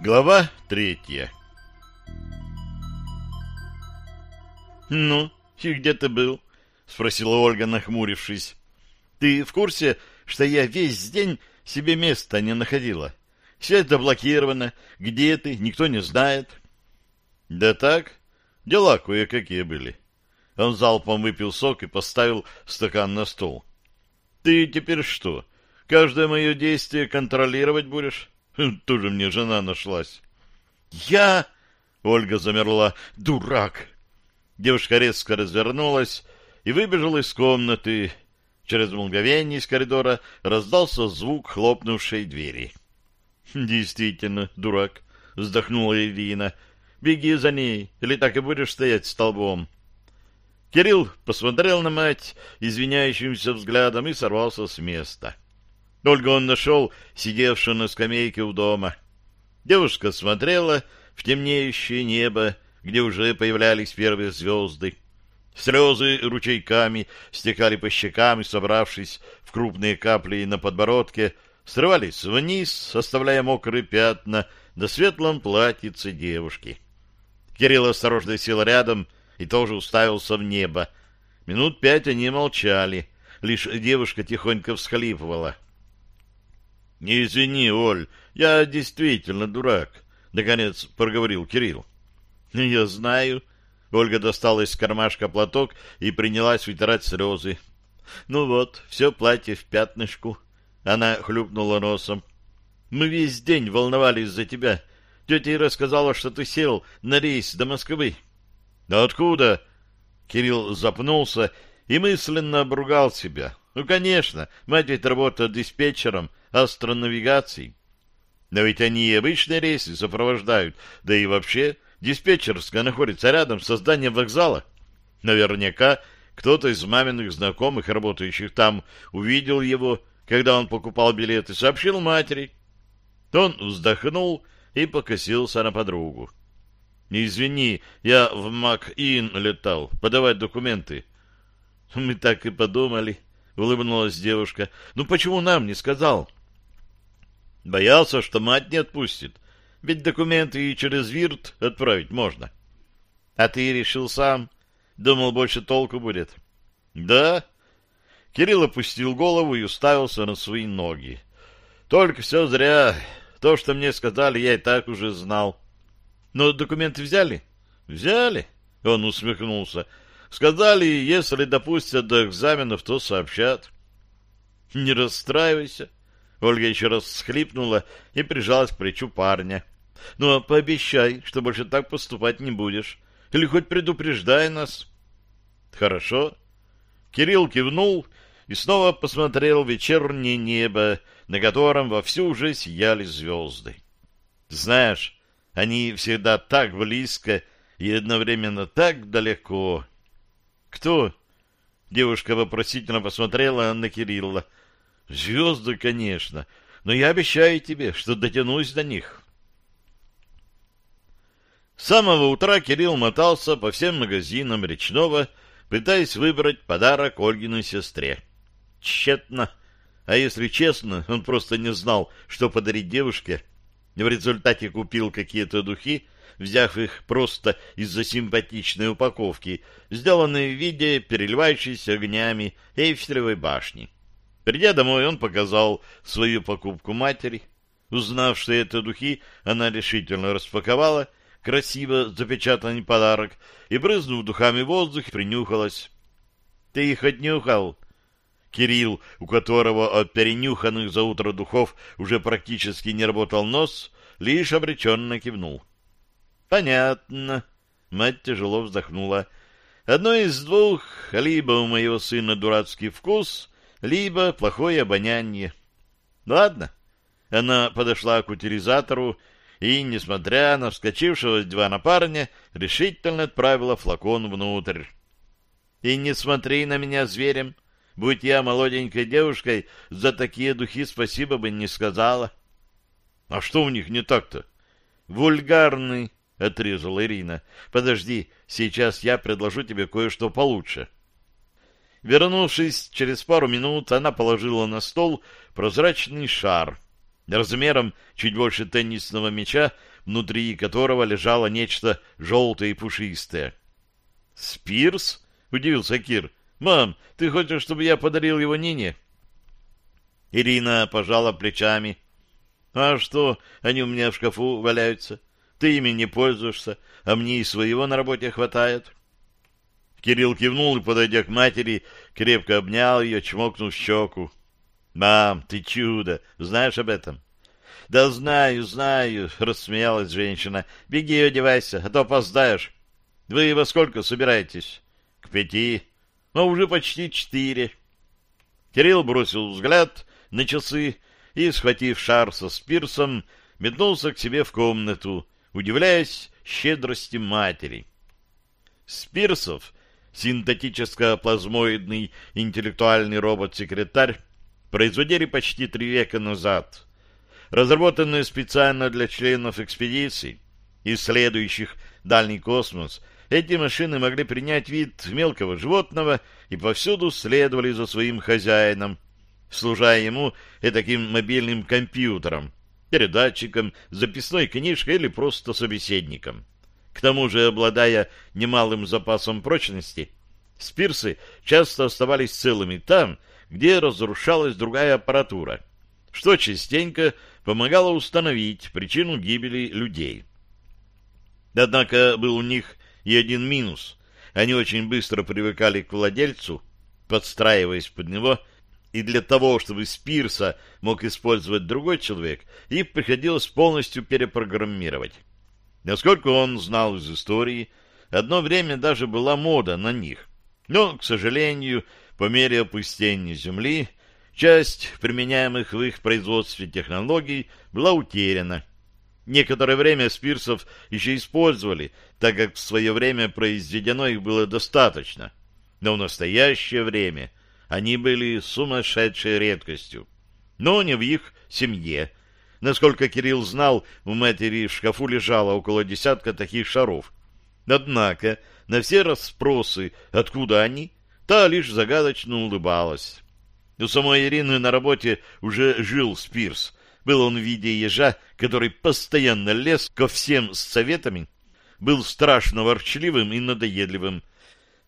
Глава третья «Ну, и где ты был?» — спросила Ольга, нахмурившись. «Ты в курсе, что я весь день себе места не находила? Все это блокировано. Где ты? Никто не знает». «Да так, дела кое-какие были». Он залпом выпил сок и поставил стакан на стол. «Ты теперь что, каждое мое действие контролировать будешь?» Тоже мне жена нашлась. «Я...» — Ольга замерла. «Дурак!» Девушка резко развернулась и выбежала из комнаты. Через мгновение из коридора раздался звук хлопнувшей двери. «Действительно, дурак!» — вздохнула Ирина. «Беги за ней, или так и будешь стоять столбом». Кирилл посмотрел на мать извиняющимся взглядом и сорвался с места. Ольгу он нашел, сидевшую на скамейке у дома. Девушка смотрела в темнеющее небо, где уже появлялись первые звезды. Слезы ручейками стекали по щекам и, собравшись в крупные капли на подбородке, срывались вниз, оставляя мокрые пятна на светлом платьице девушки. Кирилл осторожно сел рядом и тоже уставился в небо. Минут пять они молчали, лишь девушка тихонько всхлипывала —— Не извини, Оль, я действительно дурак, — наконец проговорил Кирилл. — Я знаю. Ольга достала из кармашка платок и принялась вытирать слезы. — Ну вот, все платье в пятнышку. Она хлюпнула носом. — Мы весь день волновались за тебя. Тетя Ира сказала, что ты сел на рейс до Москвы. — Откуда? Кирилл запнулся и мысленно обругал себя. Ну, конечно, мать ведь работает диспетчером, астронавигации. Но ведь они и обычные рейсы сопровождают, да и вообще диспетчерская находится рядом со зданием вокзала. Наверняка кто-то из маминых знакомых, работающих там, увидел его, когда он покупал билеты, сообщил матери. Он вздохнул и покосился на подругу. «Извини, я в МакИн летал, подавать документы». «Мы так и подумали», — улыбнулась девушка. «Ну почему нам не сказал?» Боялся, что мать не отпустит, ведь документы и через ВИРТ отправить можно. А ты решил сам? Думал, больше толку будет. Да. Кирилл опустил голову и уставился на свои ноги. Только все зря. То, что мне сказали, я и так уже знал. Но документы взяли? Взяли. Он усмехнулся. Сказали, если допустят до экзаменов, то сообщат. Не расстраивайся. Ольга еще раз схлипнула и прижалась к плечу парня. — Ну, а пообещай, что больше так поступать не будешь. Или хоть предупреждай нас. — Хорошо. Кирилл кивнул и снова посмотрел вечернее небо, на котором вовсю уже сияли звезды. Знаешь, они всегда так близко и одновременно так далеко. — Кто? Девушка вопросительно посмотрела на Кирилла. — Звезды, конечно, но я обещаю тебе, что дотянусь до них. С самого утра Кирилл мотался по всем магазинам речного, пытаясь выбрать подарок Ольгиной сестре. Тщетно. А если честно, он просто не знал, что подарить девушке. В результате купил какие-то духи, взяв их просто из-за симпатичной упаковки, сделанные в виде переливающейся огнями Эйфелевой башни. Придя домой, он показал свою покупку матери. Узнав, что это духи, она решительно распаковала красиво запечатанный подарок и, брызнув духами воздух, принюхалась. — Ты их отнюхал? Кирилл, у которого от перенюханных за утро духов уже практически не работал нос, лишь обреченно кивнул. — Понятно. Мать тяжело вздохнула. — Одно из двух, либо у моего сына дурацкий вкус, либо плохое обоняние. Ладно. Она подошла к утилизатору и, несмотря на вскочившего с дивана парня, решительно отправила флакон внутрь. И не смотри на меня зверем. Будь я молоденькой девушкой, за такие духи спасибо бы не сказала. — А что у них не так-то? — Вульгарный, — отрезала Ирина. — Подожди, сейчас я предложу тебе кое-что получше. — Вернувшись через пару минут, она положила на стол прозрачный шар размером чуть больше теннисного мяча, внутри которого лежало нечто желтое и пушистое. «Спирс?» — удивился Кир. «Мам, ты хочешь, чтобы я подарил его Нине?» Ирина пожала плечами. «А что, они у меня в шкафу валяются? Ты ими не пользуешься, а мне и своего на работе хватает». Кирилл кивнул и, подойдя к матери, крепко обнял ее, чмокнув щеку. «Мам, ты чудо! Знаешь об этом?» «Да знаю, знаю!» — рассмеялась женщина. «Беги и одевайся, а то опоздаешь. Вы во сколько собираетесь?» «К пяти. Но уже почти четыре». Кирилл бросил взгляд на часы и, схватив шар со спирсом, метнулся к себе в комнату, удивляясь щедрости матери. Спирсов, синтетическо-плазмоидный интеллектуальный робот-секретарь, производили почти три века назад. Разработанные специально для членов экспедиций, исследующих дальний космос, эти машины могли принять вид мелкого животного и повсюду следовали за своим хозяином, служа ему таким мобильным компьютером, передатчиком, записной книжкой или просто собеседником. К тому же, обладая немалым запасом прочности, спирсы часто оставались целыми там, где разрушалась другая аппаратура, что частенько помогало установить причину гибели людей. Однако был у них и один минус. Они очень быстро привыкали к владельцу, подстраиваясь под него, и для того, чтобы Спирса мог использовать другой человек, их приходилось полностью перепрограммировать. Насколько он знал из истории, одно время даже была мода на них. Но, к сожалению, по мере опустения Земли, часть применяемых в их производстве технологий была утеряна. Некоторое время спирсов еще использовали, так как в свое время произведено их было достаточно. Но в настоящее время они были сумасшедшей редкостью. Но не в их семье. Насколько Кирилл знал, у матери в шкафу лежало около десятка таких шаров. Однако на все расспросы, откуда они, та лишь загадочно улыбалась. У самой Ирины на работе уже жил Спирс. Был он в виде ежа, который постоянно лез ко всем с советами, был страшно ворчливым и надоедливым.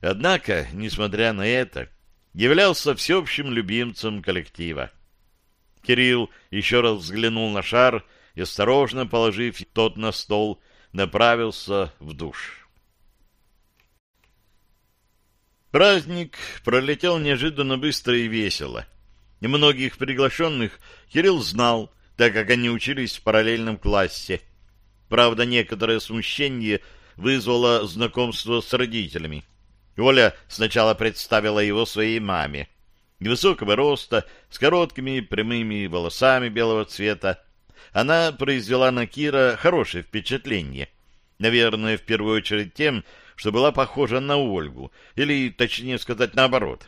Однако, несмотря на это, являлся всеобщим любимцем коллектива. Кирилл еще раз взглянул на шар и, осторожно положив тот на стол, направился в душ. Праздник пролетел неожиданно быстро и весело. Многих приглашенных Кирилл знал, так как они учились в параллельном классе. Правда, некоторое смущение вызвало знакомство с родителями. Оля сначала представила его своей маме. Невысокого роста, с короткими прямыми волосами белого цвета, она произвела на Кира хорошее впечатление. Наверное, в первую очередь тем, что была похожа на Ольгу, или, точнее сказать, наоборот.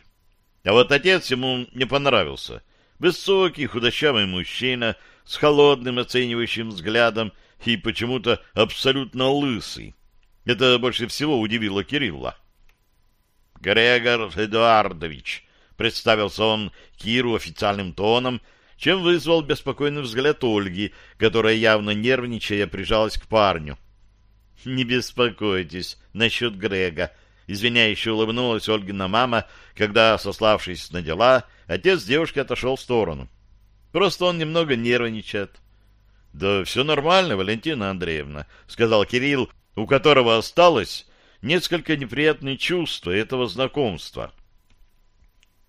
А вот отец ему не понравился. Высокий, худощавый мужчина с холодным оценивающим взглядом и почему-то абсолютно лысый. Это больше всего удивило Кирилла. «Грегор Эдуардович», — представился он Киру официальным тоном, чем вызвал беспокойный взгляд Ольги, которая, явно нервничая, прижалась к парню. Не беспокойтесь насчет Грега. Извиняюще улыбнулась Ольгина мама, когда, сославшись на дела, отец девушки отошел в сторону. Просто он немного нервничает. — Да все нормально, Валентина Андреевна, — сказал Кирилл, у которого осталось несколько неприятные чувства этого знакомства.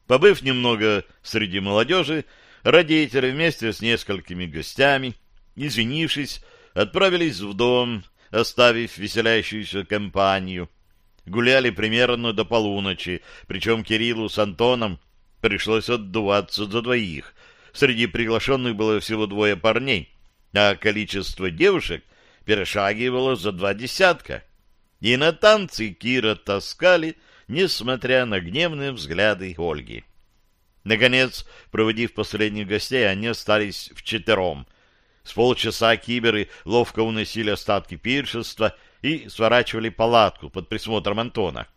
Побыв немного среди молодежи, родители вместе с несколькими гостями, извинившись, отправились в дом, оставив веселящуюся компанию. Гуляли примерно до полуночи, причем Кириллу с Антоном пришлось отдуваться за двоих. Среди приглашенных было всего двое парней, а количество девушек перешагивало за два десятка. И на танцы Кира таскали, несмотря на гневные взгляды Ольги. Наконец, проводив последних гостей, они остались вчетвером, с полчаса киберы ловко уносили остатки пиршества и сворачивали палатку под присмотром Антона.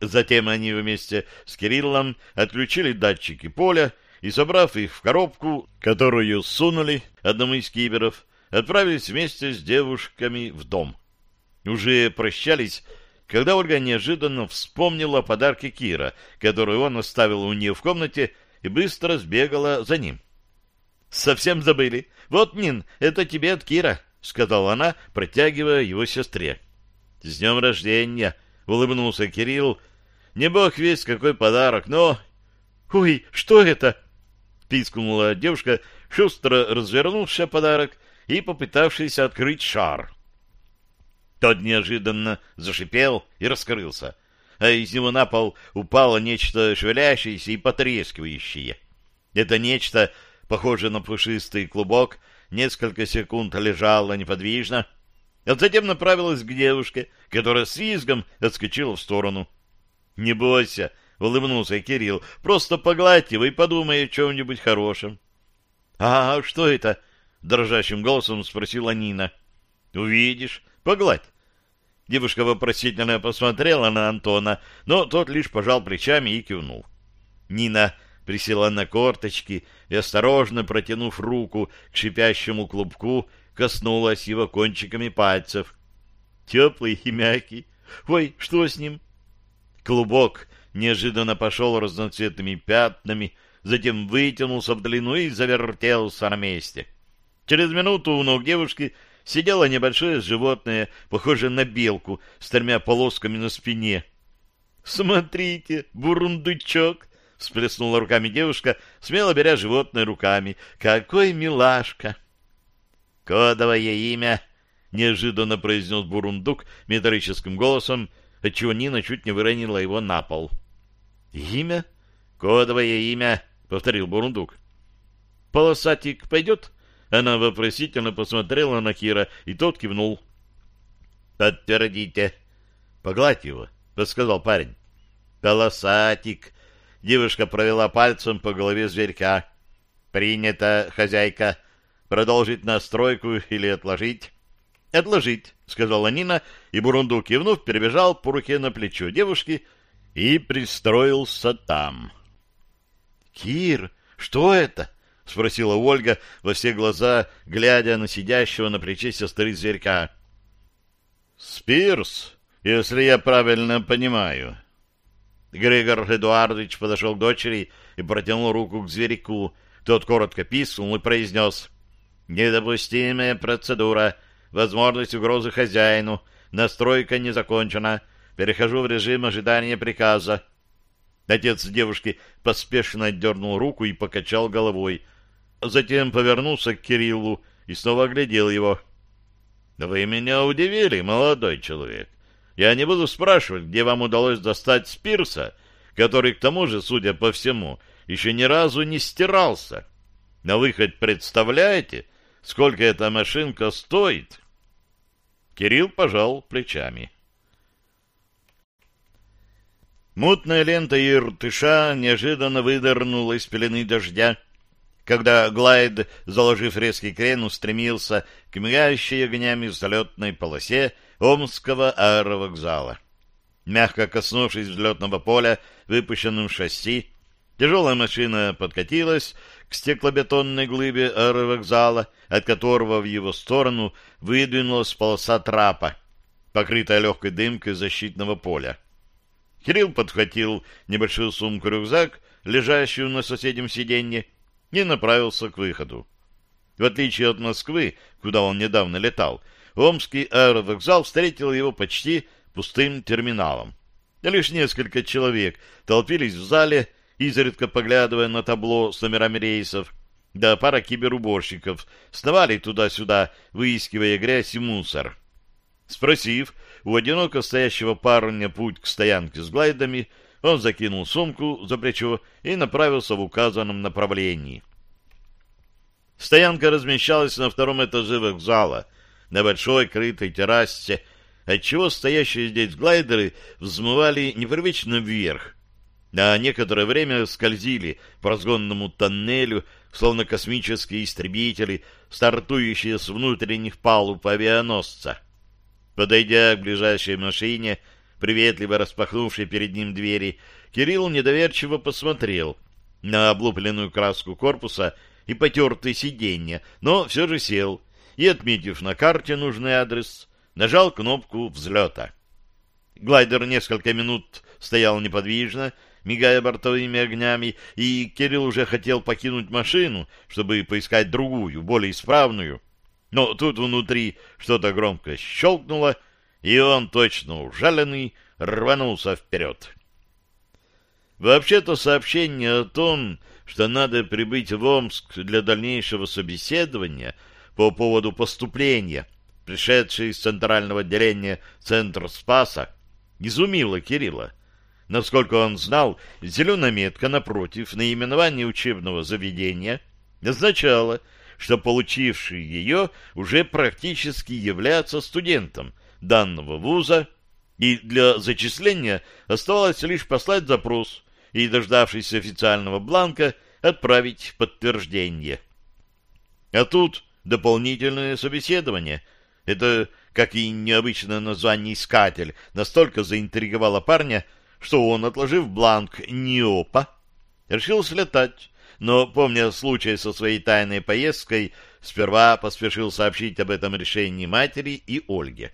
Затем они вместе с Кириллом отключили датчики поля и, собрав их в коробку, которую сунули одному из киберов, отправились вместе с девушками в дом. Уже прощались, когда Ольга неожиданно вспомнила о подарке Кира, который он оставил у нее в комнате, и быстро сбегала за ним. «Совсем забыли. Вот, Нин, это тебе от Кира», — сказала она, протягивая его сестре. «С днем рождения!» — улыбнулся Кирилл. «Не бог весь какой подарок, но...» «Ой, что это?» — пискнула девушка, шустро развернувшая подарок и попытавшись открыть шар. Тот неожиданно зашипел и раскрылся, а из него на пол упало нечто шевелящееся и потрескивающее. Это нечто, похожее на пушистый клубок, несколько секунд лежало неподвижно, а затем направилось к девушке, которая с визгом отскочила в сторону. — Не бойся, — улыбнулся Кирилл, — просто погладь его и подумай о чем-нибудь хорошем. — А что это? — дрожащим голосом спросила Нина. — Увидишь. Погладь. Девушка вопросительно посмотрела на Антона, но тот лишь пожал плечами и кивнул. Нина присела на корточки и, осторожно протянув руку к шипящему клубку, коснулась его кончиками пальцев. Теплый и мягкий. Ой, что с ним? Клубок неожиданно пошел разноцветными пятнами, затем вытянулся в длину и завертелся на месте. Через минуту у ног девушки сидело небольшое животное, похожее на белку, с тремя полосками на спине. «Смотрите, бурундучок!» — всплеснула руками девушка, смело беря животное руками. «Какой милашка!» «Кодовое имя!» — неожиданно произнес бурундук металлическим голосом, отчего Нина чуть не выронила его на пол. «Имя? Кодовое имя!» — повторил бурундук. «Полосатик пойдет?» Она вопросительно посмотрела на Кира, и тот кивнул. «Подтвердите». «Погладь его», — подсказал парень. «Полосатик». Девушка провела пальцем по голове зверька. «Принято, хозяйка. Продолжить настройку или отложить?» «Отложить», — сказала Нина, и Бурундук, кивнув, перебежал по руке на плечо девушки и пристроился там. «Кир, что это?» — спросила Ольга во все глаза, глядя на сидящего на плече сестры зверька. — Спирс, если я правильно понимаю. Григор Эдуардович подошел к дочери и протянул руку к зверьку. Тот коротко писнул и произнес. — Недопустимая процедура. Возможность угрозы хозяину. Настройка не закончена. Перехожу в режим ожидания приказа. Отец девушки поспешно отдернул руку и покачал головой — Затем повернулся к Кириллу и снова оглядел его. — Вы меня удивили, молодой человек. Я не буду спрашивать, где вам удалось достать Спирса, который, к тому же, судя по всему, еще ни разу не стирался. Но вы хоть представляете, сколько эта машинка стоит? Кирилл пожал плечами. Мутная лента иртыша неожиданно выдернула из пелены дождя когда Глайд, заложив резкий крен, устремился к мигающей огнями взлетной полосе Омского аэровокзала. Мягко коснувшись взлетного поля выпущенным шасси, тяжелая машина подкатилась к стеклобетонной глыбе аэровокзала, от которого в его сторону выдвинулась полоса трапа, покрытая легкой дымкой защитного поля. Кирилл подхватил небольшую сумку-рюкзак, лежащую на соседнем сиденье, и направился к выходу. В отличие от Москвы, куда он недавно летал, Омский аэровокзал встретил его почти пустым терминалом. Лишь несколько человек толпились в зале, изредка поглядывая на табло с номерами рейсов, да пара киберуборщиков сновали туда-сюда, выискивая грязь и мусор. Спросив у одиноко стоящего парня путь к стоянке с глайдами, он закинул сумку за плечо и направился в указанном направлении. Стоянка размещалась на втором этаже вокзала, на большой крытой террасе, отчего стоящие здесь глайдеры взмывали непривычно вверх, а некоторое время скользили по разгонному тоннелю, словно космические истребители, стартующие с внутренних палуб авианосца. Подойдя к ближайшей машине, приветливо распахнувший перед ним двери, Кирилл недоверчиво посмотрел на облупленную краску корпуса и потертые сиденья, но все же сел и, отметив на карте нужный адрес, нажал кнопку взлета. Глайдер несколько минут стоял неподвижно, мигая бортовыми огнями, и Кирилл уже хотел покинуть машину, чтобы поискать другую, более исправную. Но тут внутри что-то громко щелкнуло, и он, точно ужаленный, рванулся вперед. Вообще-то сообщение о том, что надо прибыть в Омск для дальнейшего собеседования по поводу поступления, пришедшей из центрального отделения Центр Спаса, изумило Кирилла. Насколько он знал, зеленая метка напротив наименования учебного заведения означала, что получивший ее уже практически является студентом данного вуза, и для зачисления оставалось лишь послать запрос и, дождавшись официального бланка, отправить подтверждение. А тут дополнительное собеседование. Это, как и необычное название «искатель», настолько заинтриговало парня, что он, отложив бланк НИОПа, решил слетать, но, помня случай со своей тайной поездкой, сперва поспешил сообщить об этом решении матери и Ольге.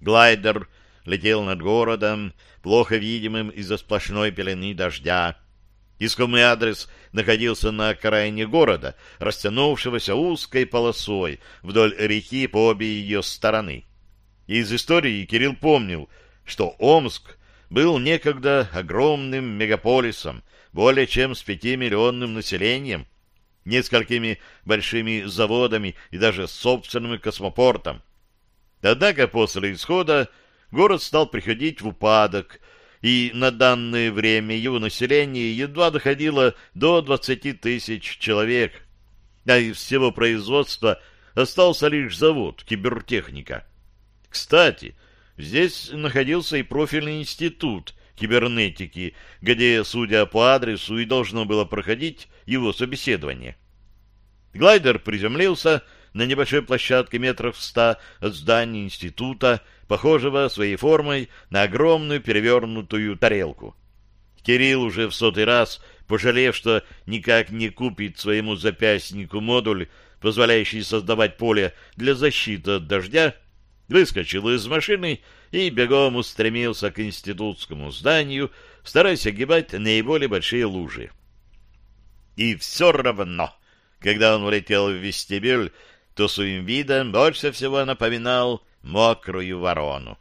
Глайдер летел над городом, плохо видимым из-за сплошной пелены дождя. Искомый адрес находился на окраине города, растянувшегося узкой полосой вдоль реки по обе ее стороны. Из истории Кирилл помнил, что Омск был некогда огромным мегаполисом, более чем с пятимиллионным населением, несколькими большими заводами и даже собственным космопортом. Однако после исхода город стал приходить в упадок, и на данное время его население едва доходило до 20 тысяч человек, а из всего производства остался лишь завод «Кибертехника». Кстати, здесь находился и профильный институт кибернетики, где, судя по адресу, и должно было проходить его собеседование. Глайдер приземлился на небольшой площадке метров ста от здания института, похожего своей формой на огромную перевернутую тарелку. Кирилл уже в сотый раз, пожалев, что никак не купит своему запястнику модуль, позволяющий создавать поле для защиты от дождя, выскочил из машины и бегом устремился к институтскому зданию, стараясь огибать наиболее большие лужи. И все равно, когда он влетел в вестибюль, то своим видом больше всего напоминал мокрую ворону.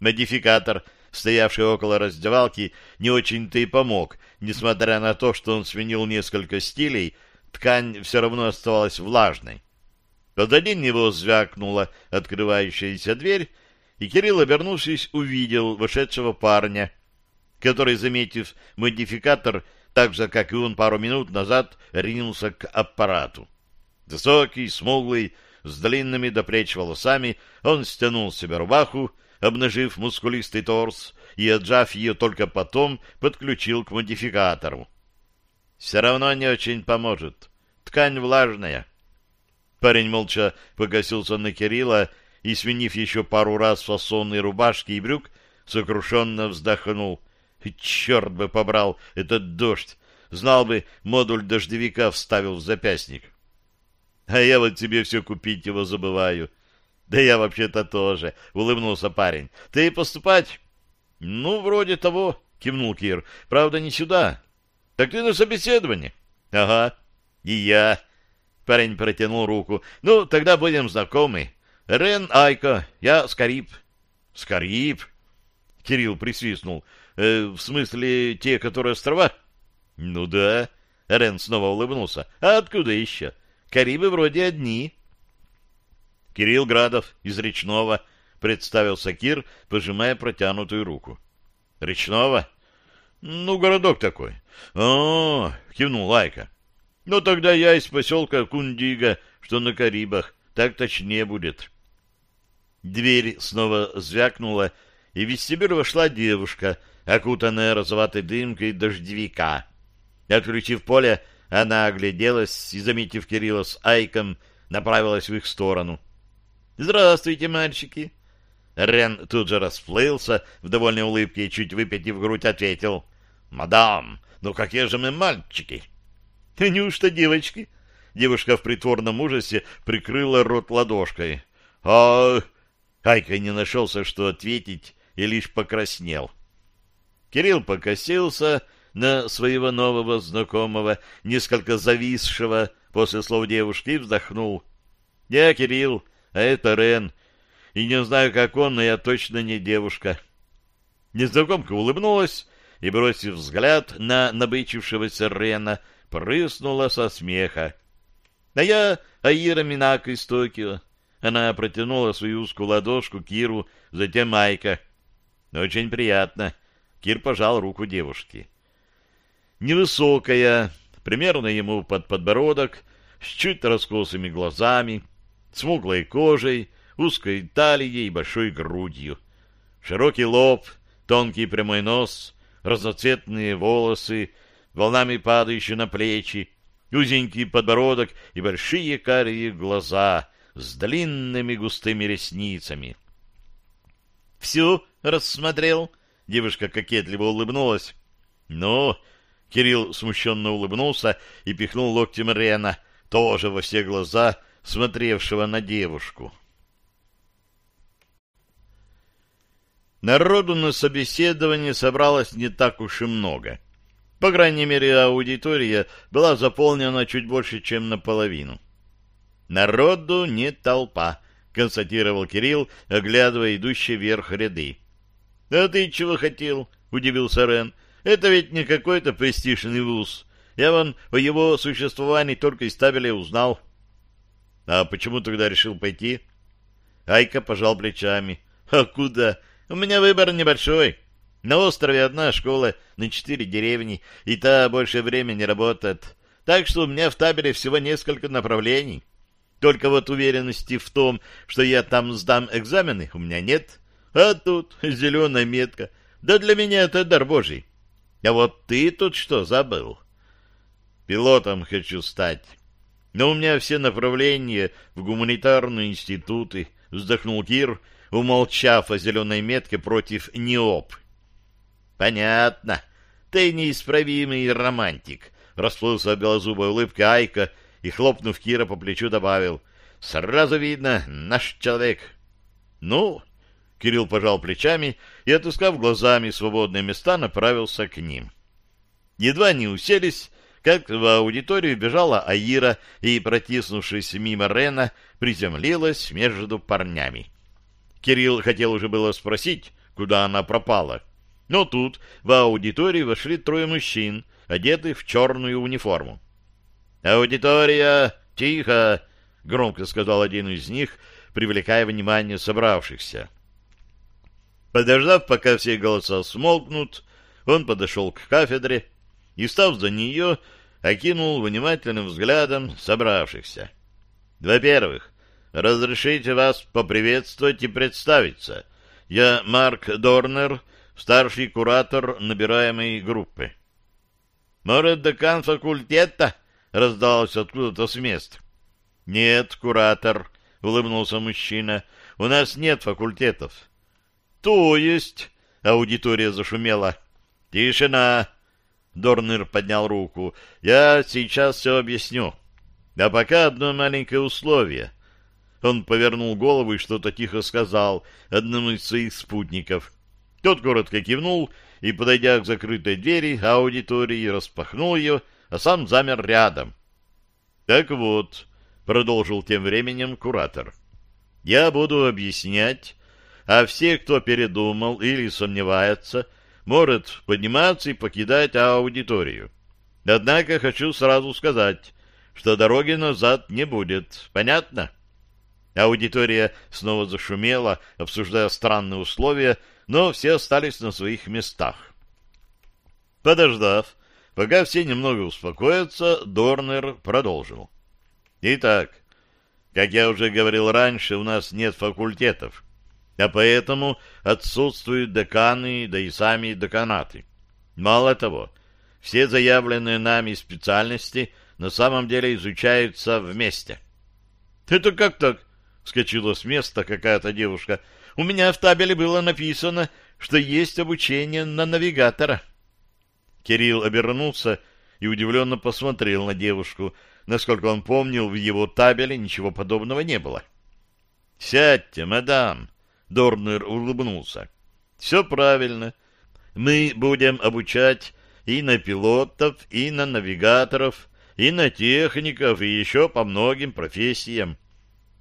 Модификатор, стоявший около раздевалки, не очень-то и помог. Несмотря на то, что он сменил несколько стилей, ткань все равно оставалась влажной. Позади него звякнула открывающаяся дверь, и Кирилл, обернувшись, увидел вошедшего парня, который, заметив модификатор, так же, как и он пару минут назад, ринулся к аппарату. Высокий, смуглый, с длинными до плеч волосами, он стянул себе рубаху, обнажив мускулистый торс, и, отжав ее только потом, подключил к модификатору. Все равно не очень поможет. Ткань влажная. Парень молча погасился на Кирилла и, свинив еще пару раз фасонные рубашки и брюк, сокрушенно вздохнул. Черт бы побрал этот дождь! Знал бы, модуль дождевика вставил в запястник. А я вот тебе все купить его забываю. Да я вообще-то тоже, — улыбнулся парень. Ты поступать? Ну, вроде того, — кивнул Кир. Правда, не сюда. Так ты на собеседование? Ага. И я. Парень протянул руку. Ну, тогда будем знакомы. Рен Айко, я Скарип. Скарип? Кирилл присвистнул. Э, в смысле, те, которые острова? Ну да. Рен снова улыбнулся. А откуда еще? Карибы вроде одни. Кирилл Градов из Речного, представился Кир, пожимая протянутую руку. Речного? Ну, городок такой. О, кивнул Лайка. Ну, тогда я из поселка Кундига, что на Карибах. Так точнее будет. Дверь снова звякнула, и в вестибюль вошла девушка, окутанная розоватой дымкой дождевика. Отключив поле, она огляделась и, заметив Кирилла с Айком, направилась в их сторону. «Здравствуйте, мальчики!» Рен тут же расплылся в довольной улыбке и, чуть выпятив грудь, ответил. «Мадам, ну какие же мы мальчики!» «Неужто девочки?» Девушка в притворном ужасе прикрыла рот ладошкой. «А...» Айка не нашелся, что ответить, и лишь покраснел. Кирилл покосился на своего нового знакомого, несколько зависшего после слов девушки, вздохнул. «Я Кирилл, а это Рен, и не знаю, как он, но я точно не девушка». Незнакомка улыбнулась и, бросив взгляд на набычившегося Рена, прыснула со смеха. — А я Аира Минак из Токио. Она протянула свою узкую ладошку Киру, затем Майка. — Очень приятно. Кир пожал руку девушки. Невысокая, примерно ему под подбородок, с чуть раскосыми глазами, смуглой кожей, узкой талией и большой грудью. Широкий лоб, тонкий прямой нос, разноцветные волосы, волнами падающие на плечи, узенький подбородок и большие карие глаза с длинными густыми ресницами. «Всю рассмотрел?» — девушка кокетливо улыбнулась. «Ну...» — Кирилл смущенно улыбнулся и пихнул локтем Рена, тоже во все глаза, смотревшего на девушку. Народу на собеседование собралось не так уж и много — по крайней мере, аудитория была заполнена чуть больше, чем наполовину. «Народу не толпа», — констатировал Кирилл, оглядывая идущие вверх ряды. «А ты чего хотел?» — удивился Рен. «Это ведь не какой-то престижный вуз. Я вон о его существовании только из табеля узнал». «А почему тогда решил пойти?» Айка пожал плечами. «А куда? У меня выбор небольшой. На острове одна школа на четыре деревни, и та больше времени работает. Так что у меня в табеле всего несколько направлений. Только вот уверенности в том, что я там сдам экзамены, у меня нет. А тут зеленая метка. Да для меня это дар божий. А вот ты тут что забыл? Пилотом хочу стать. Но у меня все направления в гуманитарные институты, вздохнул Кир, умолчав о зеленой метке против НИОП. Понятно. Ты неисправимый романтик. Расплылся белозубой улыбкой Айка и, хлопнув Кира по плечу, добавил. Сразу видно, наш человек. Ну, Кирилл пожал плечами и, отыскав глазами свободные места, направился к ним. Едва не уселись, как в аудиторию бежала Аира и, протиснувшись мимо Рена, приземлилась между парнями. Кирилл хотел уже было спросить, куда она пропала, но тут в аудиторию вошли трое мужчин, одетых в черную униформу. «Аудитория! Тихо!» — громко сказал один из них, привлекая внимание собравшихся. Подождав, пока все голоса смолкнут, он подошел к кафедре и, став за нее, окинул внимательным взглядом собравшихся. «Во-первых, разрешите вас поприветствовать и представиться. Я Марк Дорнер, старший куратор набираемой группы. «Может, декан факультета?» — раздалось откуда-то с мест. «Нет, куратор», — улыбнулся мужчина, — «у нас нет факультетов». «То есть?» — аудитория зашумела. «Тишина!» — Дорнер поднял руку. «Я сейчас все объясню. А пока одно маленькое условие». Он повернул голову и что-то тихо сказал одному из своих спутников. Тот коротко кивнул и, подойдя к закрытой двери аудитории, распахнул ее, а сам замер рядом. «Так вот», — продолжил тем временем куратор, — «я буду объяснять, а все, кто передумал или сомневается, может подниматься и покидать аудиторию. Однако хочу сразу сказать, что дороги назад не будет. Понятно?» Аудитория снова зашумела, обсуждая странные условия, но все остались на своих местах. Подождав, пока все немного успокоятся, Дорнер продолжил. Итак, как я уже говорил раньше, у нас нет факультетов, а поэтому отсутствуют деканы, да и сами деканаты. Мало того, все заявленные нами специальности на самом деле изучаются вместе. — Это как так? — вскочила с места какая-то девушка. У меня в табеле было написано, что есть обучение на навигатора. Кирилл обернулся и удивленно посмотрел на девушку. Насколько он помнил, в его табеле ничего подобного не было. «Сядьте, мадам!» — Дорнер улыбнулся. «Все правильно. Мы будем обучать и на пилотов, и на навигаторов, и на техников, и еще по многим профессиям.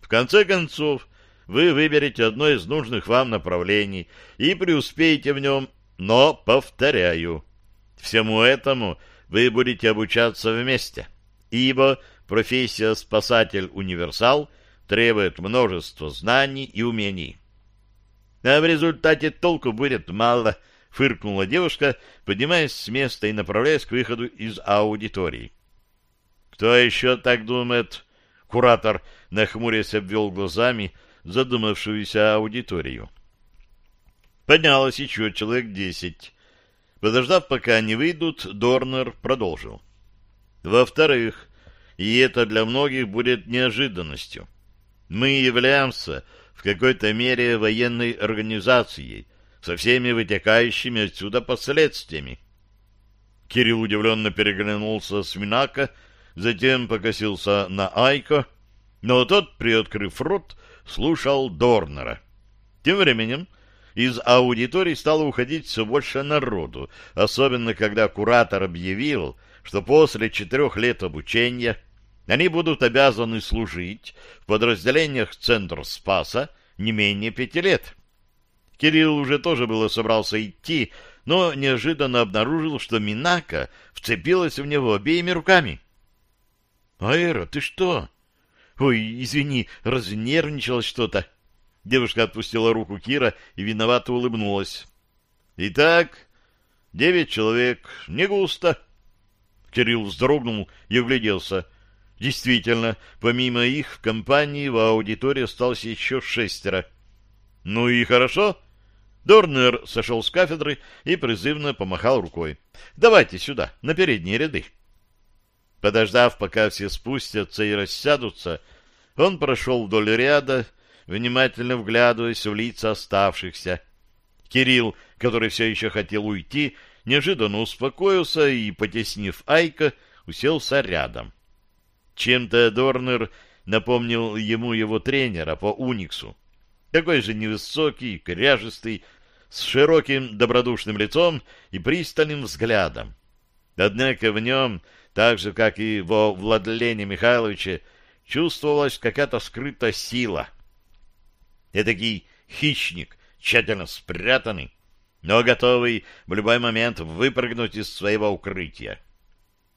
В конце концов, вы выберете одно из нужных вам направлений и преуспеете в нем, но, повторяю, всему этому вы будете обучаться вместе, ибо профессия спасатель-универсал требует множества знаний и умений. А в результате толку будет мало – фыркнула девушка, поднимаясь с места и направляясь к выходу из аудитории. «Кто еще так думает?» Куратор, нахмурясь, обвел глазами задумавшуюся аудиторию. Поднялось еще человек десять. Подождав, пока они выйдут, Дорнер продолжил. Во-вторых, и это для многих будет неожиданностью, мы являемся в какой-то мере военной организацией, со всеми вытекающими отсюда последствиями. Кирилл удивленно переглянулся с Минако, затем покосился на Айко, но тот, приоткрыв рот, слушал Дорнера. Тем временем из аудитории стало уходить все больше народу, особенно когда куратор объявил, что после четырех лет обучения они будут обязаны служить в подразделениях Центр Спаса не менее пяти лет. Кирилл уже тоже было собрался идти, но неожиданно обнаружил, что Минака вцепилась в него обеими руками. — Аэро, ты что? — Ой, извини, разнервничалась что-то. Девушка отпустила руку Кира и виновато улыбнулась. — Итак, девять человек, не густо. Кирилл вздрогнул и угляделся. Действительно, помимо их в компании в аудитории осталось еще шестеро. — Ну и хорошо, — Дорнер сошел с кафедры и призывно помахал рукой. «Давайте сюда, на передние ряды». Подождав, пока все спустятся и рассядутся, он прошел вдоль ряда, внимательно вглядываясь в лица оставшихся. Кирилл, который все еще хотел уйти, неожиданно успокоился и, потеснив Айка, уселся рядом. Чем-то Дорнер напомнил ему его тренера по Униксу такой же невысокий, кряжистый, с широким добродушным лицом и пристальным взглядом. Однако в нем, так же, как и во Владлене Михайловиче, чувствовалась какая-то скрытая сила. Эдакий хищник, тщательно спрятанный, но готовый в любой момент выпрыгнуть из своего укрытия.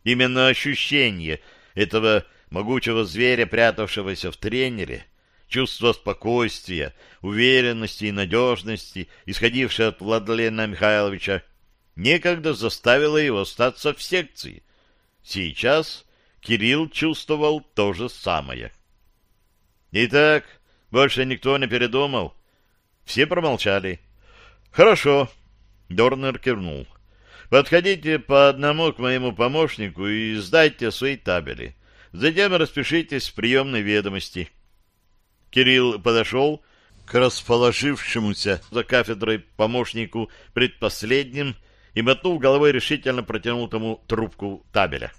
Именно ощущение этого могучего зверя, прятавшегося в тренере, Чувство спокойствия, уверенности и надежности, исходившее от Владлена Михайловича, некогда заставило его остаться в секции. Сейчас Кирилл чувствовал то же самое. Итак, больше никто не передумал. Все промолчали. Хорошо. Дорнер кивнул. Подходите по одному к моему помощнику и сдайте свои табели. Затем распишитесь в приемной ведомости. Кирилл подошел к расположившемуся за кафедрой помощнику предпоследним и, мотнув головой, решительно протянул тому трубку табеля.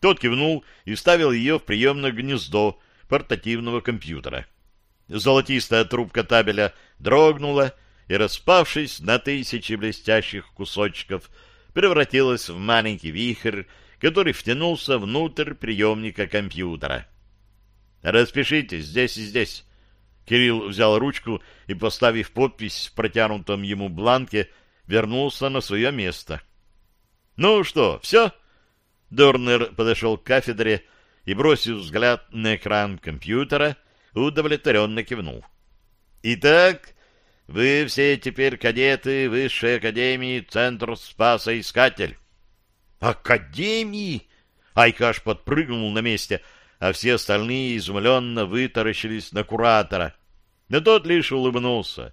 Тот кивнул и вставил ее в приемное гнездо портативного компьютера. Золотистая трубка табеля дрогнула и, распавшись на тысячи блестящих кусочков, превратилась в маленький вихрь, который втянулся внутрь приемника компьютера. «Распишитесь здесь и здесь», Кирилл взял ручку и, поставив подпись в протянутом ему бланке, вернулся на свое место. — Ну что, все? Дорнер подошел к кафедре и, бросив взгляд на экран компьютера, удовлетворенно кивнул. — Итак, вы все теперь кадеты Высшей Академии Центр Спаса Искатель. — Академии? Айкаш подпрыгнул на месте — а все остальные изумленно вытаращились на куратора. Но тот лишь улыбнулся.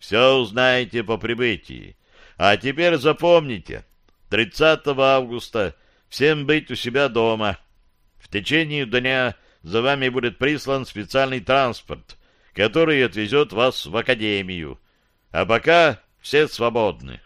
«Все узнаете по прибытии. А теперь запомните, 30 августа всем быть у себя дома. В течение дня за вами будет прислан специальный транспорт, который отвезет вас в академию. А пока все свободны».